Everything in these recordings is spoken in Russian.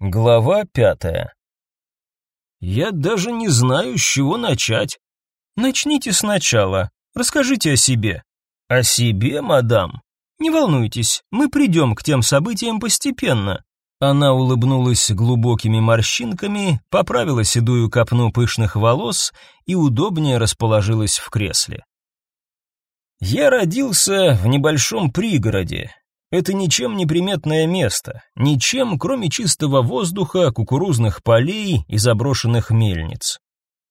Глава пятая. Я даже не знаю, с чего начать. Начните сначала. Расскажите о себе. О себе, мадам? Не волнуйтесь, мы придем к тем событиям постепенно. Она улыбнулась глубокими морщинками, поправила седую копну пышных волос и удобнее расположилась в кресле. Я родился в небольшом пригороде, это ничем не приметное место, ничем, кроме чистого воздуха, кукурузных полей и заброшенных мельниц.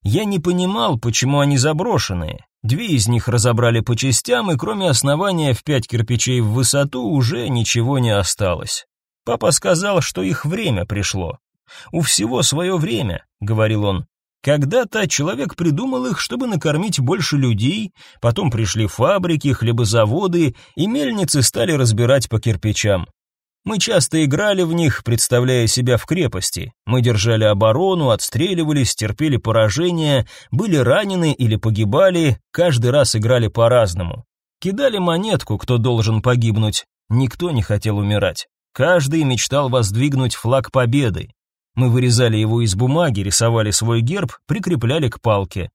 Я не понимал, почему они заброшенные. Две из них разобрали по частям, и кроме основания в пять кирпичей в высоту уже ничего не осталось. Папа сказал, что их время пришло. «У всего свое время», — говорил он. Когда-то человек придумал их, чтобы накормить больше людей, потом пришли фабрики, хлебозаводы, и мельницы стали разбирать по кирпичам. Мы часто играли в них, представляя себя в крепости. Мы держали оборону, отстреливались, терпели поражения, были ранены или погибали, каждый раз играли по-разному. Кидали монетку, кто должен погибнуть. Никто не хотел умирать. Каждый мечтал воздвигнуть флаг победы. Мы вырезали его из бумаги, рисовали свой герб, прикрепляли к палке.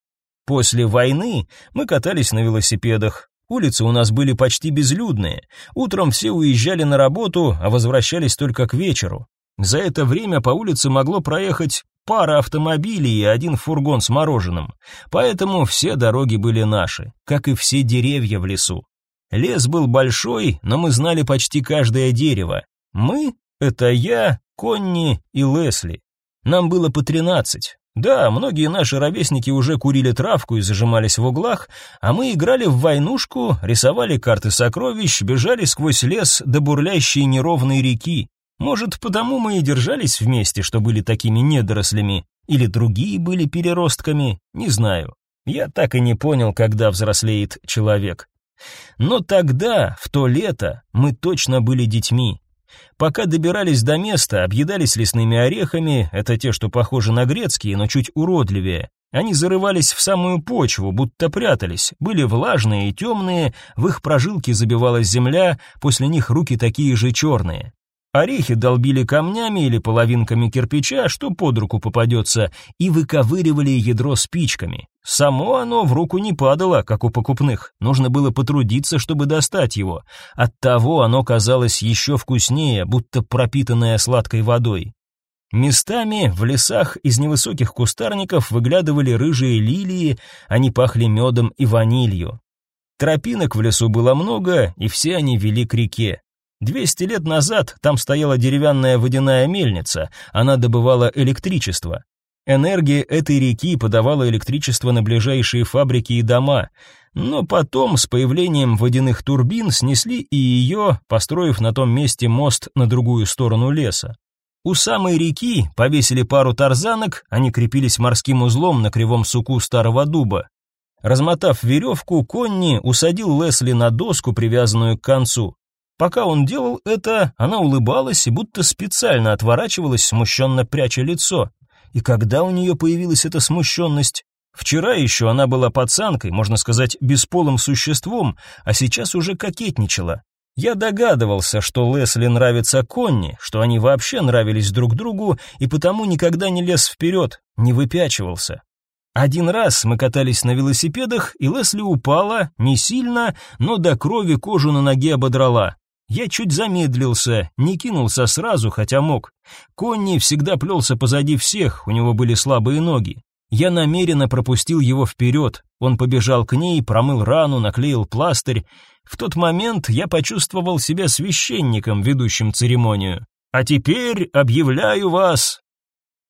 После войны мы катались на велосипедах. Улицы у нас были почти безлюдные. Утром все уезжали на работу, а возвращались только к вечеру. За это время по улице могло проехать пара автомобилей и один фургон с мороженым. Поэтому все дороги были наши, как и все деревья в лесу. Лес был большой, но мы знали почти каждое дерево. Мы — это я, Конни и Лесли. Нам было по тринадцать. Да, многие наши ровесники уже курили травку и зажимались в углах, а мы играли в войнушку, рисовали карты сокровищ, бежали сквозь лес до бурлящей неровной реки. Может, потому мы и держались вместе, что были такими недорослями, или другие были переростками, не знаю. Я так и не понял, когда взрослеет человек. Но тогда, в то лето, мы точно были детьми. Пока добирались до места, объедались лесными орехами, это те, что похожи на грецкие, но чуть уродливее. Они зарывались в самую почву, будто прятались, были влажные и темные, в их прожилки забивалась земля, после них руки такие же черные. Орехи долбили камнями или половинками кирпича, что под руку попадется, и выковыривали ядро спичками. Само оно в руку не падало, как у покупных. Нужно было потрудиться, чтобы достать его. Оттого оно казалось еще вкуснее, будто пропитанное сладкой водой. Местами в лесах из невысоких кустарников выглядывали рыжие лилии, они пахли медом и ванилью. Тропинок в лесу было много, и все они вели к реке. Двести лет назад там стояла деревянная водяная мельница, она добывала электричество. Энергия этой реки подавала электричество на ближайшие фабрики и дома, но потом с появлением водяных турбин снесли и ее, построив на том месте мост на другую сторону леса. У самой реки повесили пару тарзанок, они крепились морским узлом на кривом суку старого дуба. Размотав веревку, Конни усадил Лесли на доску, привязанную к концу. Пока он делал это, она улыбалась и будто специально отворачивалась, смущенно пряча лицо. И когда у нее появилась эта смущенность? Вчера еще она была пацанкой, можно сказать, бесполым существом, а сейчас уже кокетничала. Я догадывался, что Лесли нравится Конни, что они вообще нравились друг другу, и потому никогда не лез вперед, не выпячивался. Один раз мы катались на велосипедах, и Лесли упала, не сильно, но до крови кожу на ноге ободрала. Я чуть замедлился, не кинулся сразу, хотя мог. Конни всегда плелся позади всех, у него были слабые ноги. Я намеренно пропустил его вперед. Он побежал к ней, промыл рану, наклеил пластырь. В тот момент я почувствовал себя священником, ведущим церемонию. А теперь объявляю вас.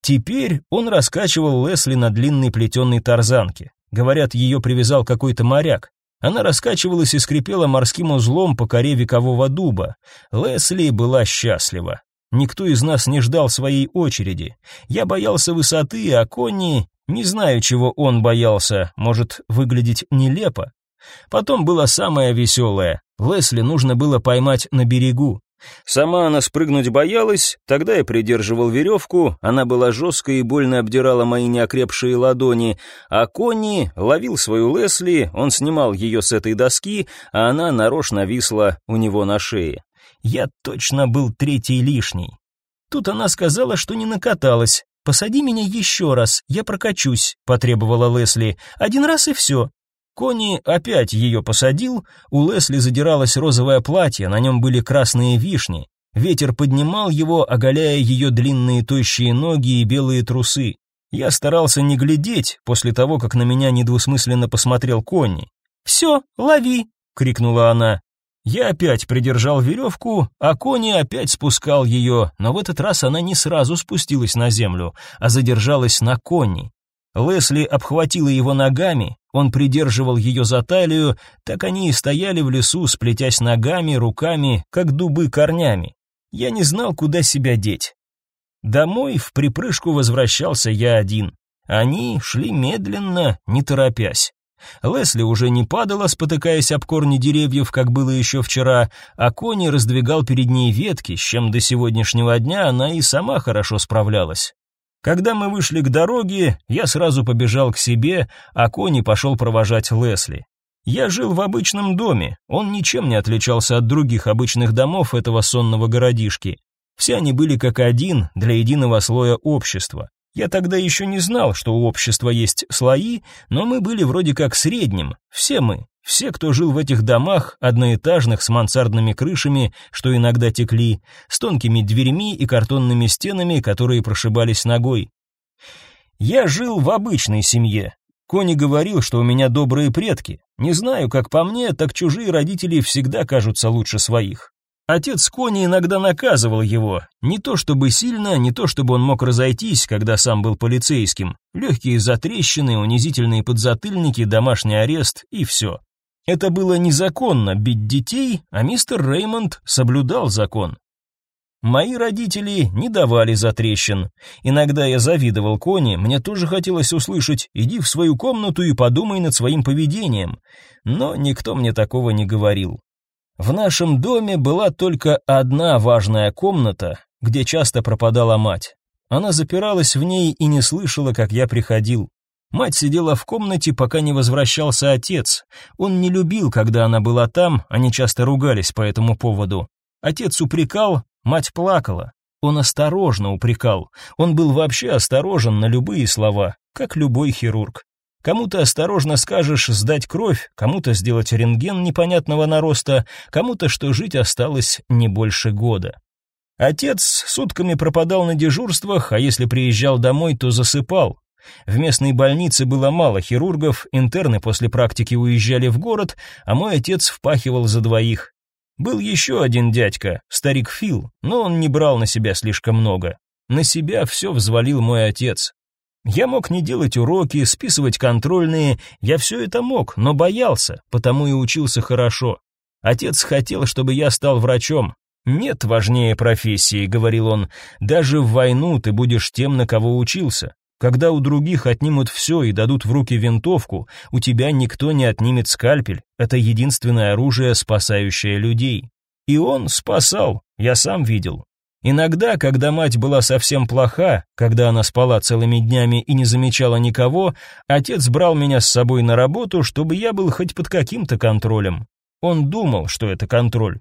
Теперь он раскачивал Лесли на длинной плетеной тарзанке. Говорят, ее привязал какой-то моряк. Она раскачивалась и скрипела морским узлом по коре векового дуба. Лесли была счастлива. Никто из нас не ждал своей очереди. Я боялся высоты, а Конни... Не знаю, чего он боялся, может, выглядеть нелепо. Потом было самое веселое. Лесли нужно было поймать на берегу. Сама она спрыгнуть боялась, тогда я придерживал веревку, она была жесткой и больно обдирала мои неокрепшие ладони, а Конни ловил свою Лесли, он снимал ее с этой доски, а она нарочно висла у него на шее. Я точно был третий лишний. Тут она сказала, что не накаталась. «Посади меня еще раз, я прокачусь», — потребовала Лесли. «Один раз и все». Кони опять ее посадил, у Лесли задиралось розовое платье, на нем были красные вишни. Ветер поднимал его, оголяя ее длинные тощие ноги и белые трусы. Я старался не глядеть после того, как на меня недвусмысленно посмотрел Конни. «Все, лови!» — крикнула она. Я опять придержал веревку, а Кони опять спускал ее, но в этот раз она не сразу спустилась на землю, а задержалась на Конни. Лесли обхватила его ногами, он придерживал ее за талию, так они и стояли в лесу, сплетясь ногами, руками, как дубы корнями. Я не знал, куда себя деть. Домой в припрыжку возвращался я один. Они шли медленно, не торопясь. Лесли уже не падала, спотыкаясь об корни деревьев, как было еще вчера, а Кони раздвигал перед ней ветки, с чем до сегодняшнего дня она и сама хорошо справлялась. Когда мы вышли к дороге, я сразу побежал к себе, а Кони пошел провожать Лесли. Я жил в обычном доме, он ничем не отличался от других обычных домов этого сонного городишки. Все они были как один для единого слоя общества. Я тогда еще не знал, что у общества есть слои, но мы были вроде как средним, все мы, все, кто жил в этих домах, одноэтажных с мансардными крышами, что иногда текли, с тонкими дверьми и картонными стенами, которые прошибались ногой. Я жил в обычной семье. Кони говорил, что у меня добрые предки. Не знаю, как по мне, так чужие родители всегда кажутся лучше своих. Отец Кони иногда наказывал его, не то чтобы сильно, не то чтобы он мог разойтись, когда сам был полицейским. Легкие затрещины, унизительные подзатыльники, домашний арест и все. Это было незаконно бить детей, а мистер Реймонд соблюдал закон. Мои родители не давали затрещин. Иногда я завидовал Кони, мне тоже хотелось услышать «иди в свою комнату и подумай над своим поведением», но никто мне такого не говорил. В нашем доме была только одна важная комната, где часто пропадала мать. Она запиралась в ней и не слышала, как я приходил. Мать сидела в комнате, пока не возвращался отец. Он не любил, когда она была там, они часто ругались по этому поводу. Отец упрекал, мать плакала. Он осторожно упрекал. Он был вообще осторожен на любые слова, как любой хирург. Кому-то осторожно скажешь сдать кровь, кому-то сделать рентген непонятного нароста, кому-то, что жить осталось не больше года. Отец сутками пропадал на дежурствах, а если приезжал домой, то засыпал. В местной больнице было мало хирургов, интерны после практики уезжали в город, а мой отец впахивал за двоих. Был еще один дядька, старик Фил, но он не брал на себя слишком много. На себя все взвалил мой отец. Я мог не делать уроки, списывать контрольные, я все это мог, но боялся, потому и учился хорошо. Отец хотел, чтобы я стал врачом. Нет важнее профессии, говорил он. Даже в войну ты будешь тем, на кого учился. Когда у других отнимут все и дадут в руки винтовку, у тебя никто не отнимет скальпель. Это единственное оружие, спасающее людей. И он спасал, я сам видел. Иногда, когда мать была совсем плоха, когда она спала целыми днями и не замечала никого, отец брал меня с собой на работу, чтобы я был хоть под каким-то контролем. Он думал, что это контроль.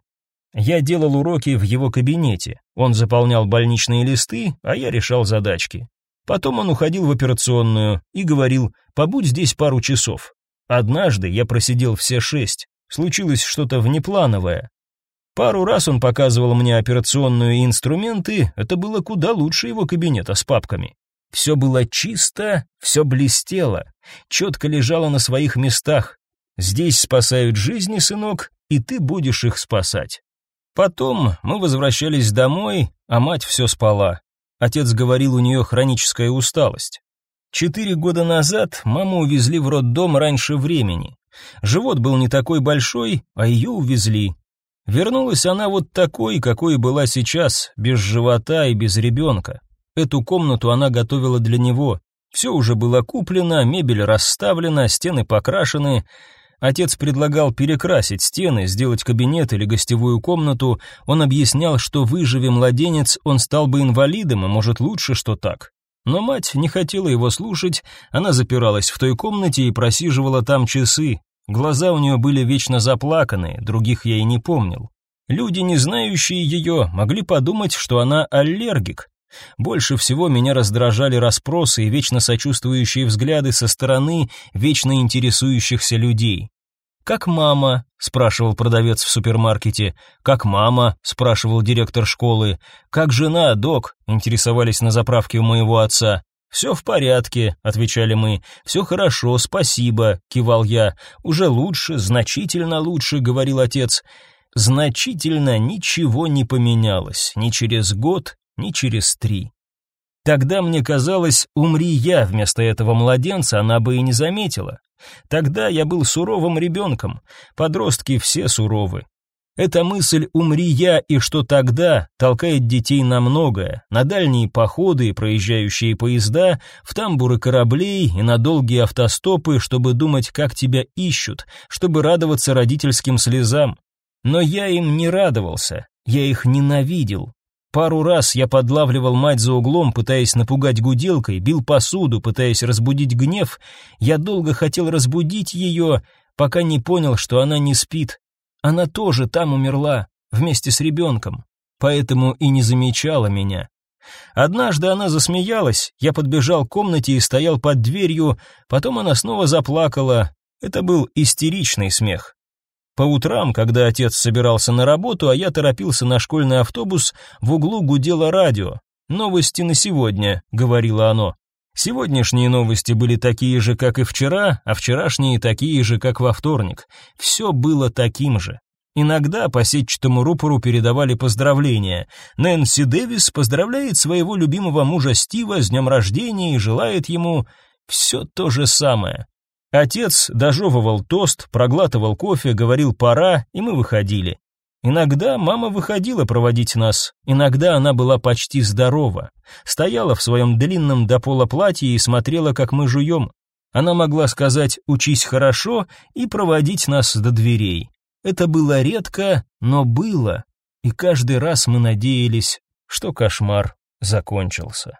Я делал уроки в его кабинете. Он заполнял больничные листы, а я решал задачки. Потом он уходил в операционную и говорил: "Побудь здесь пару часов". Однажды я просидел все шесть. Случилось что-то внеплановое. Пару раз он показывал мне операционную и инструменты, это было куда лучше его кабинета с папками. Все было чисто, все блестело, четко лежало на своих местах. Здесь спасают жизни, сынок, и ты будешь их спасать. Потом мы возвращались домой, а мать все спала. Отец говорил, у нее хроническая усталость. Четыре года назад маму увезли в роддом раньше времени. Живот был не такой большой, а ее увезли. Вернулась она вот такой, какой была сейчас, без живота и без ребенка. Эту комнату она готовила для него. Все уже было куплено, мебель расставлена, стены покрашены. Отец предлагал перекрасить стены, сделать кабинет или гостевую комнату. Он объяснял, что выживе младенец, он стал бы инвалидом, и может лучше, что так. Но мать не хотела его слушать, она запиралась в той комнате и просиживала там часы, Глаза у нее были вечно заплаканные, других я и не помнил. Люди, не знающие ее, могли подумать, что она аллергик. Больше всего меня раздражали расспросы и вечно сочувствующие взгляды со стороны вечно интересующихся людей. «Как мама?» — спрашивал продавец в супермаркете. «Как мама?» — спрашивал директор школы. «Как жена, док?» — интересовались на заправке у моего отца. «Все в порядке», — отвечали мы. «Все хорошо, спасибо», — кивал я. «Уже лучше, значительно лучше», — говорил отец. Значительно ничего не поменялось, ни через год, ни через три. Тогда мне казалось, умри я вместо этого младенца, она бы и не заметила. Тогда я был суровым ребенком, подростки все суровы. Эта мысль «умри я» и что тогда толкает детей на многое, на дальние походы и проезжающие поезда, в тамбуры кораблей и на долгие автостопы, чтобы думать, как тебя ищут, чтобы радоваться родительским слезам. Но я им не радовался, я их ненавидел, Пару раз я подлавливал мать за углом, пытаясь напугать гуделкой, бил посуду, пытаясь разбудить гнев. Я долго хотел разбудить ее, пока не понял, что она не спит. Она тоже там умерла, вместе с ребенком, поэтому и не замечала меня. Однажды она засмеялась, я подбежал к комнате и стоял под дверью, потом она снова заплакала. Это был истеричный смех. По утрам, когда отец собирался на работу, а я торопился на школьный автобус, в углу гудело радио. «Новости на сегодня», — говорило оно. Сегодняшние новости были такие же, как и вчера, а вчерашние такие же, как во вторник. Все было таким же. Иногда по сетчатому рупору передавали поздравления. Нэнси Дэвис поздравляет своего любимого мужа Стива с днем рождения и желает ему все то же самое. Отец дожевывал тост, проглатывал кофе, говорил «пора», и мы выходили. Иногда мама выходила проводить нас, иногда она была почти здорова. Стояла в своем длинном до пола платье и смотрела, как мы жуем. Она могла сказать «учись хорошо» и проводить нас до дверей. Это было редко, но было, и каждый раз мы надеялись, что кошмар закончился.